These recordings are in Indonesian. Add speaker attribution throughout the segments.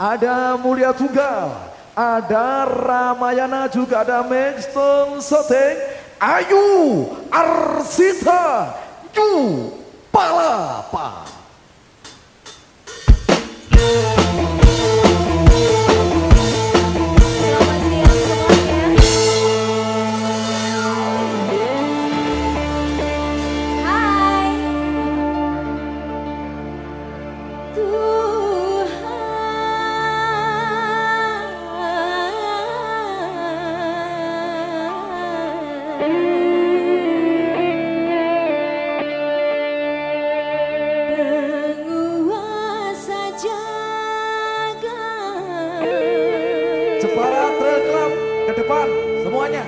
Speaker 1: ada Mulia Tunggal, ada Ramayana juga ada Maxton Soteng, Ayu Arsita Yu Palapa. Trail Club ke depan semuanya.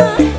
Speaker 2: 아.